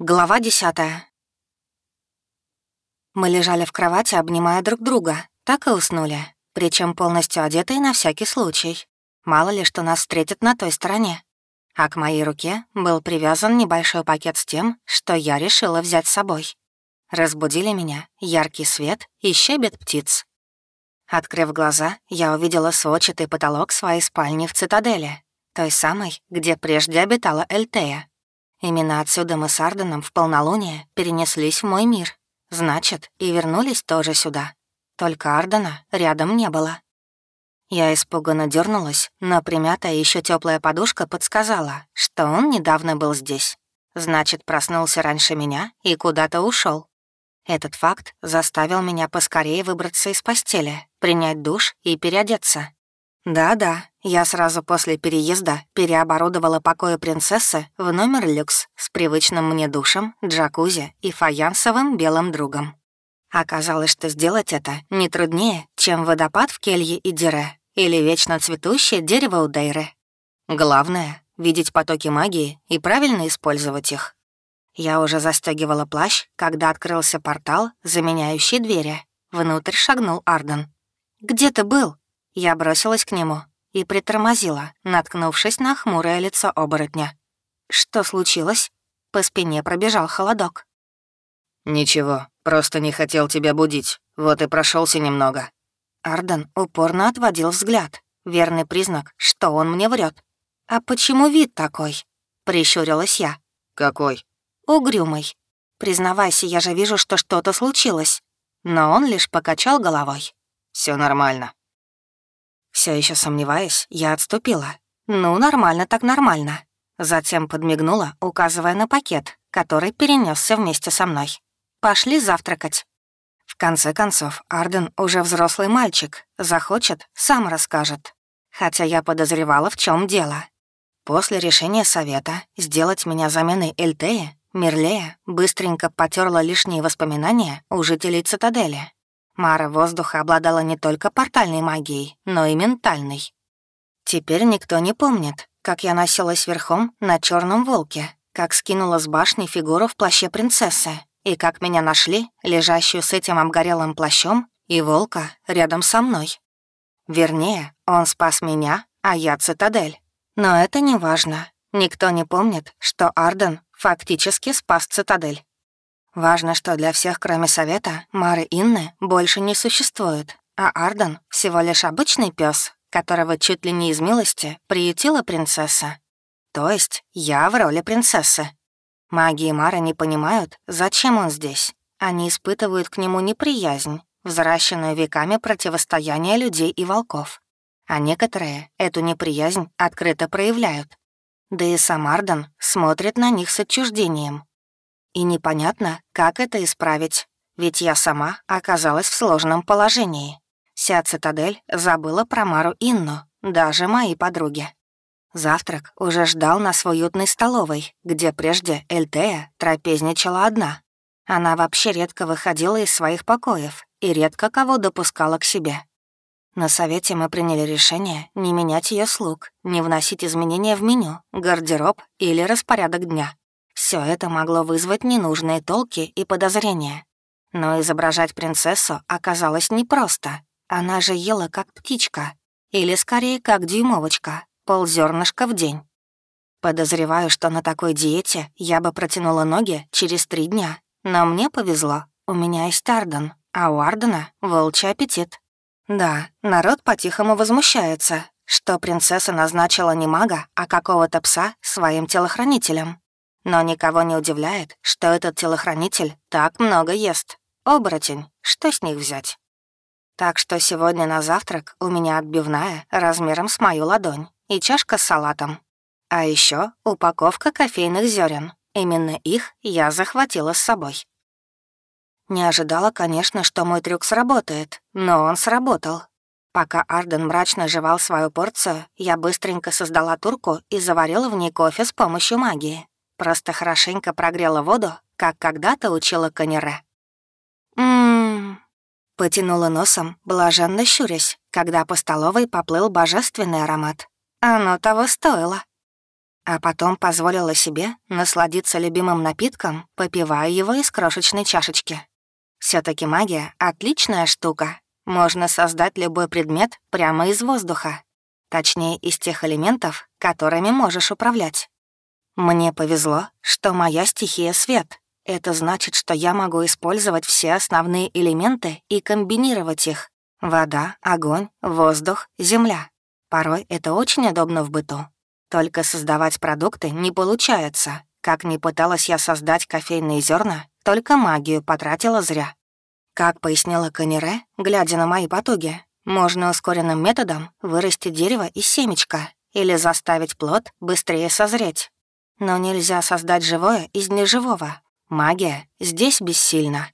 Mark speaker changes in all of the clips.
Speaker 1: Глава десятая. Мы лежали в кровати, обнимая друг друга, так и уснули, причем полностью одетые на всякий случай. Мало ли, что нас встретят на той стороне. А к моей руке был привязан небольшой пакет с тем, что я решила взять с собой. Разбудили меня яркий свет и щебет птиц. Открыв глаза, я увидела сводчатый потолок своей спальни в цитадели, той самой, где прежде обитала Эльтея. Именно отсюда мы с Арденом в полнолуние перенеслись в мой мир. Значит, и вернулись тоже сюда. Только Ардена рядом не было. Я испуганно дернулась, но примятая еще теплая подушка подсказала, что он недавно был здесь. Значит, проснулся раньше меня и куда-то ушел. Этот факт заставил меня поскорее выбраться из постели, принять душ и переодеться. Да-да, я сразу после переезда переоборудовала покои принцессы в номер люкс с привычным мне душем, джакузи и фаянсовым белым другом. Оказалось, что сделать это не труднее, чем водопад в келье и дире или вечно цветущее дерево у Дейры. Главное — видеть потоки магии и правильно использовать их. Я уже застегивала плащ, когда открылся портал, заменяющий двери. Внутрь шагнул Арден. «Где ты был?» Я бросилась к нему и притормозила, наткнувшись на хмурое лицо оборотня. «Что случилось?» По спине пробежал холодок.
Speaker 2: «Ничего, просто не хотел тебя будить, вот и прошелся немного».
Speaker 1: Арден упорно отводил взгляд. Верный признак, что он мне врет. «А почему вид такой?» — прищурилась я.
Speaker 2: «Какой?»
Speaker 1: «Угрюмый. Признавайся, я же вижу, что что-то случилось». Но он лишь покачал головой.
Speaker 2: Все нормально.
Speaker 1: Все еще сомневаясь, я отступила. «Ну, нормально так нормально». Затем подмигнула, указывая на пакет, который перенесся вместе со мной. «Пошли завтракать». В конце концов, Арден уже взрослый мальчик. Захочет, сам расскажет. Хотя я подозревала, в чем дело. После решения совета сделать меня заменой Эльтеи, Мирлея быстренько потерла лишние воспоминания у жителей цитадели. Мара воздуха обладала не только портальной магией, но и ментальной. Теперь никто не помнит, как я носилась верхом на черном волке, как скинула с башни фигуру в плаще принцессы, и как меня нашли, лежащую с этим обгорелым плащом, и волка рядом со мной. Вернее, он спас меня, а я цитадель. Но это не важно. Никто не помнит, что Арден фактически спас цитадель. Важно, что для всех, кроме Совета, Мары Инны больше не существует, а Арден — всего лишь обычный пес, которого чуть ли не из милости приютила принцесса. То есть я в роли принцессы. Маги и Мара не понимают, зачем он здесь. Они испытывают к нему неприязнь, взращенную веками противостояния людей и волков. А некоторые эту неприязнь открыто проявляют. Да и сам Арден смотрит на них с отчуждением, и непонятно, как это исправить, ведь я сама оказалась в сложном положении. Вся цитадель забыла про Мару Инну, даже мои подруги. Завтрак уже ждал на в уютной столовой, где прежде Эльтея трапезничала одна. Она вообще редко выходила из своих покоев и редко кого допускала к себе. На совете мы приняли решение не менять ее слуг, не вносить изменения в меню, гардероб или распорядок дня. Все это могло вызвать ненужные толки и подозрения. Но изображать принцессу оказалось непросто. Она же ела как птичка, или скорее как дюймовочка, ползернышка в день. Подозреваю, что на такой диете я бы протянула ноги через три дня. Но мне повезло, у меня есть Арден, а у Ардена — волчий аппетит. Да, народ по-тихому возмущается, что принцесса назначила не мага, а какого-то пса своим телохранителем. Но никого не удивляет, что этот телохранитель так много ест. Оборотень, что с них взять? Так что сегодня на завтрак у меня отбивная размером с мою ладонь и чашка с салатом. А еще упаковка кофейных зерен. Именно их я захватила с собой. Не ожидала, конечно, что мой трюк сработает, но он сработал. Пока Арден мрачно жевал свою порцию, я быстренько создала турку и заварила в ней кофе с помощью магии. Просто хорошенько прогрела воду, как когда-то учила Канере. «Ммм...» Потянула носом, блаженно щурясь, когда по столовой поплыл божественный аромат. Оно того стоило. а потом позволила себе насладиться любимым напитком, попивая его из крошечной чашечки. все таки магия — отличная штука. Можно создать любой предмет прямо из воздуха. Точнее, из тех элементов, которыми можешь управлять. Мне повезло, что моя стихия — свет. Это значит, что я могу использовать все основные элементы и комбинировать их. Вода, огонь, воздух, земля. Порой это очень удобно в быту. Только создавать продукты не получается. Как ни пыталась я создать кофейные зерна, только магию потратила зря. Как пояснила Канере, глядя на мои потуги, можно ускоренным методом вырастить дерево из семечка или заставить плод быстрее созреть. Но нельзя создать живое из неживого. Магия здесь бессильна.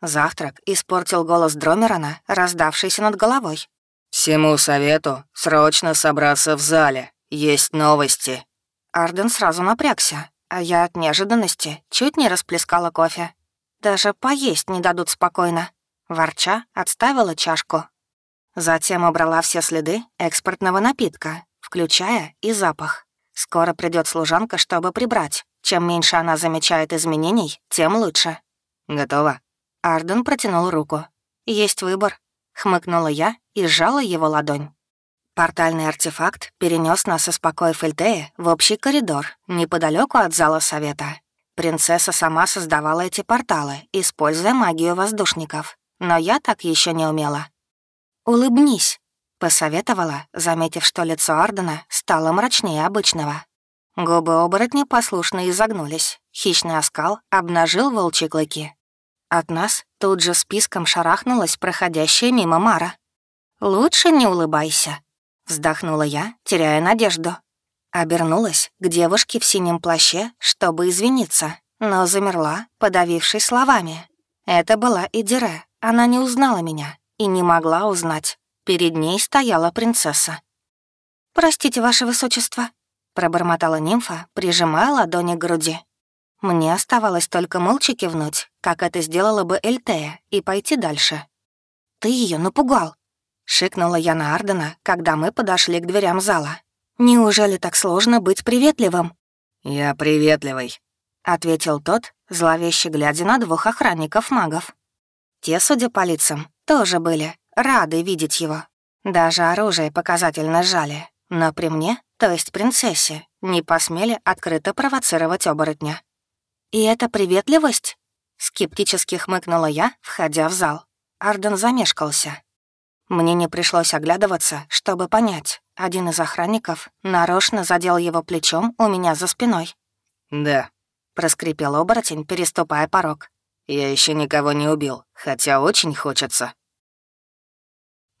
Speaker 1: Завтрак испортил голос Дромерона, раздавшийся над головой.
Speaker 2: «Всему совету срочно собраться в зале. «Есть новости».
Speaker 1: Арден сразу напрягся, а я от неожиданности чуть не расплескала кофе. Даже поесть не дадут спокойно. Ворча отставила чашку. Затем убрала все следы экспортного напитка, включая и запах. Скоро придет служанка, чтобы прибрать. Чем меньше она замечает изменений, тем лучше.
Speaker 2: «Готово?»
Speaker 1: Арден протянул руку. «Есть выбор», — хмыкнула я и сжала его ладонь. Портальный артефакт перенес нас из покоя Фельтея в общий коридор, неподалеку от зала совета. Принцесса сама создавала эти порталы, используя магию воздушников. Но я так еще не умела. «Улыбнись», — посоветовала, заметив, что лицо Ардена стало мрачнее обычного. Губы оборотня послушно изогнулись. Хищный оскал обнажил волчьи клыки. От нас тут же списком шарахнулась проходящая мимо Мара. «Лучше не улыбайся», Вздохнула я, теряя надежду. Обернулась к девушке в синем плаще, чтобы извиниться, но замерла, подавившись словами. Это и Идире. Она не узнала меня и не могла узнать. Перед ней стояла принцесса. «Простите, ваше высочество», — пробормотала нимфа, прижимая ладони к груди. Мне оставалось только молча кивнуть, как это сделала бы Эльтея, и пойти дальше. «Ты ее напугал», Шикнула я на Ардена, когда мы подошли к дверям зала. «Неужели так сложно быть приветливым?»
Speaker 2: «Я приветливый», —
Speaker 1: ответил тот, зловеще глядя на двух охранников-магов. Те, судя по лицам, тоже были рады видеть его. Даже оружие показательно сжали. Но при мне, то есть принцессе, не посмели открыто провоцировать оборотня. «И это приветливость?» — скептически хмыкнула я, входя в зал. Арден замешкался. Мне не пришлось оглядываться, чтобы понять. Один из охранников нарочно задел его плечом у меня за спиной.
Speaker 2: «Да», —
Speaker 1: проскрипел оборотень, переступая порог.
Speaker 2: «Я еще никого не убил, хотя очень хочется».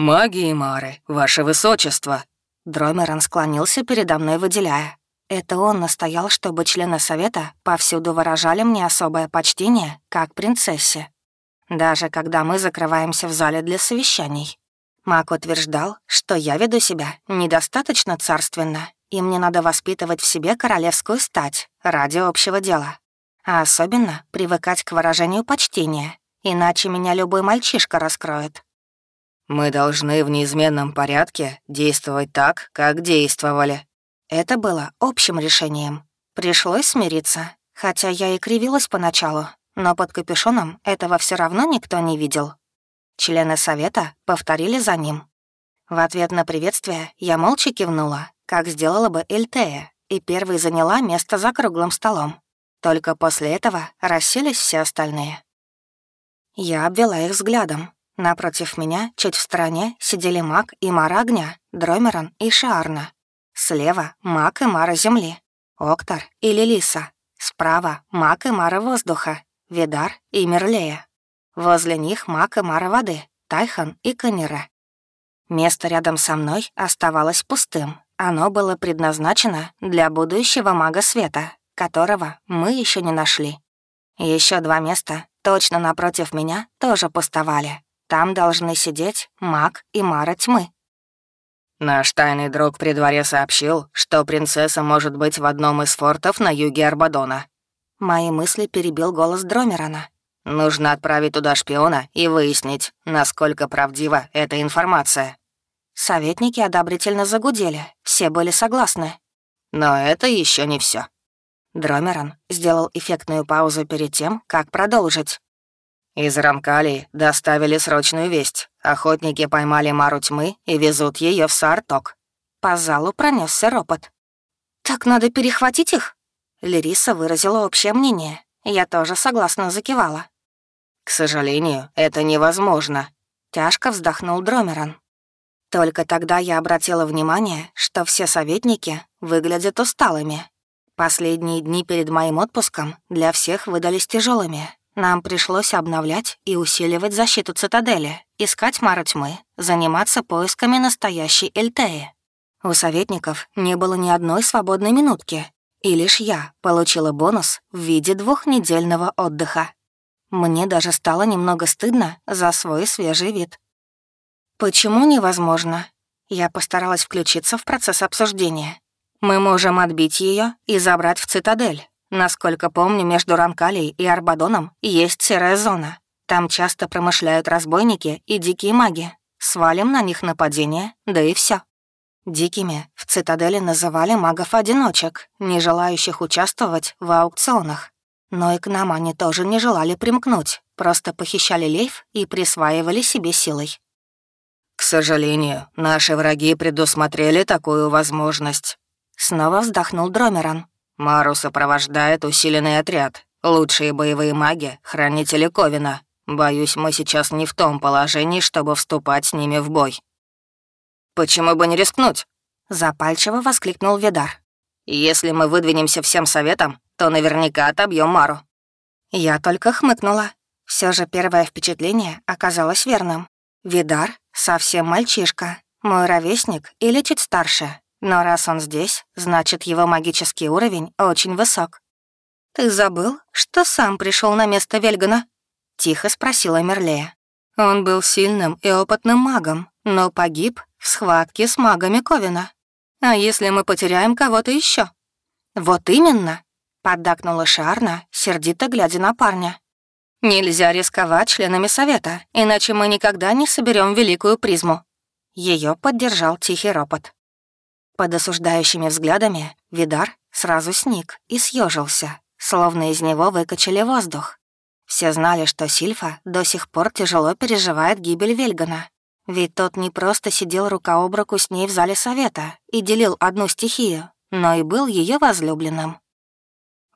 Speaker 2: «Маги и Мары, ваше высочество!»
Speaker 1: Дромерон склонился передо мной, выделяя. Это он настоял, чтобы члены совета повсюду выражали мне особое почтение, как принцессе. Даже когда мы закрываемся в зале для совещаний. Мак утверждал, что я веду себя недостаточно царственно, и мне надо воспитывать в себе королевскую стать ради общего дела. А особенно привыкать к выражению почтения, иначе меня любой мальчишка раскроет.
Speaker 2: «Мы должны в неизменном порядке действовать так, как действовали».
Speaker 1: Это было общим решением. Пришлось смириться, хотя я и кривилась поначалу, но под капюшоном этого все равно никто не видел. Члены совета повторили за ним. В ответ на приветствие я молча кивнула, как сделала бы Эльтея, и первой заняла место за круглым столом. Только после этого расселись все остальные. Я обвела их взглядом. Напротив меня, чуть в стороне, сидели маг и мара огня, Дромерон и Шаарна. Слева — маг и мара земли, Октор и Лилиса. Справа — маг и мара воздуха, Видар и Мерлея. Возле них Мак и Мара воды, Тайхан и Канера. Место рядом со мной оставалось пустым. Оно было предназначено для будущего мага света, которого мы еще не нашли. Еще два места, точно напротив меня, тоже пустовали. Там должны сидеть маг и Мара тьмы.
Speaker 2: Наш тайный друг при дворе сообщил, что принцесса может быть в одном из фортов на юге Арбадона.
Speaker 1: Мои мысли перебил голос Дромерона.
Speaker 2: Нужно отправить туда шпиона и выяснить, насколько правдива эта информация».
Speaker 1: Советники одобрительно загудели, все были согласны.
Speaker 2: Но это еще не все.
Speaker 1: Дромерон сделал эффектную паузу перед тем, как продолжить.
Speaker 2: Из Рамкалии доставили срочную весть. Охотники поймали Мару тьмы и везут ее в Сарток.
Speaker 1: По залу пронесся ропот. «Так надо перехватить их?» Лериса выразила общее мнение. Я тоже согласно закивала.
Speaker 2: «К сожалению, это невозможно», — тяжко вздохнул Дромерон.
Speaker 1: Только тогда я обратила внимание, что все советники выглядят усталыми. Последние дни перед моим отпуском для всех выдались тяжелыми. Нам пришлось обновлять и усиливать защиту цитадели, искать Мару тьмы, заниматься поисками настоящей Эльтеи. У советников не было ни одной свободной минутки, и лишь я получила бонус в виде двухнедельного отдыха. Мне даже стало немного стыдно за свой свежий вид. «Почему невозможно?» Я постаралась включиться в процесс обсуждения. «Мы можем отбить ее и забрать в цитадель. Насколько помню, между Ранкалией и Арбадоном есть серая зона. Там часто промышляют разбойники и дикие маги. Свалим на них нападение, да и все. Дикими в цитадели называли магов-одиночек, не желающих участвовать в аукционах. Но и к нам они тоже не желали примкнуть, просто похищали лейф и присваивали себе силой.
Speaker 2: «К сожалению, наши враги предусмотрели такую возможность».
Speaker 1: Снова вздохнул Дромеран.
Speaker 2: «Мару сопровождает усиленный отряд. Лучшие боевые маги — хранители Ковина. Боюсь, мы сейчас не в том положении, чтобы вступать с ними в бой». «Почему бы не рискнуть?»
Speaker 1: — запальчиво воскликнул Видар.
Speaker 2: «Если мы выдвинемся всем советом, то наверняка отобьем Мару».
Speaker 1: Я только хмыкнула. Все же первое впечатление оказалось верным. Видар — совсем мальчишка, мой ровесник или чуть старше. Но раз он здесь, значит, его магический уровень очень высок. «Ты забыл, что сам пришел на место Вельгана?» — тихо спросила Мерлея. Он был сильным и опытным магом, но погиб в схватке с магами Ковина. А если мы потеряем кого-то еще? «Вот именно», — поддакнула Шарна, сердито глядя на парня. Нельзя рисковать членами совета, иначе мы никогда не соберем великую призму. Ее поддержал тихий ропот. Под осуждающими взглядами Видар сразу сник и съежился, словно из него выкачали воздух. Все знали, что Сильфа до сих пор тяжело переживает гибель Вельгана. Ведь тот не просто сидел рука об руку с ней в зале совета и делил одну стихию, но и был ее возлюбленным.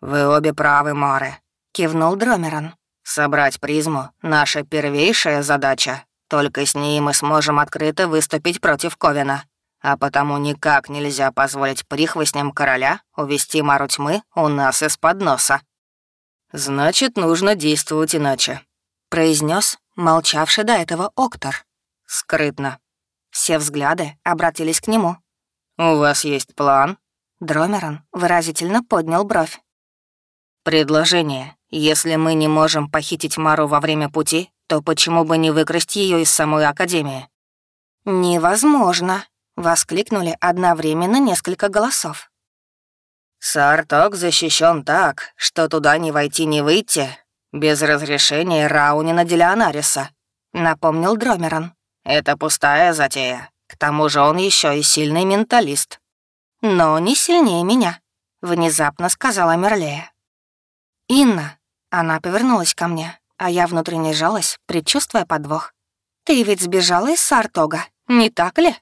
Speaker 2: «Вы обе правы, Море», — кивнул Дромерон. Собрать призму — наша первейшая задача. Только с ней мы сможем открыто выступить против Ковина. А потому никак нельзя позволить прихвостням короля увести Мару тьмы у нас из-под носа. «Значит, нужно действовать иначе», — произнес молчавший до этого Октор. «Скрытно».
Speaker 1: Все взгляды обратились к нему.
Speaker 2: «У вас есть план?»
Speaker 1: Дромерон выразительно поднял бровь.
Speaker 2: «Предложение. Если мы не можем похитить Мару во время пути, то почему бы не выкрасть ее из самой Академии?»
Speaker 1: «Невозможно!» — воскликнули одновременно несколько голосов.
Speaker 2: «Сарток защищен так, что туда не войти, не выйти, без разрешения Раунина Делионариса», — напомнил Дромерон. «Это пустая затея. К тому же он еще и сильный менталист».
Speaker 1: «Но не сильнее меня», — внезапно сказала Мерлея. «Инна, она повернулась ко мне, а я внутренне жалась, предчувствуя подвох. «Ты ведь сбежала из Сартога, не так ли?»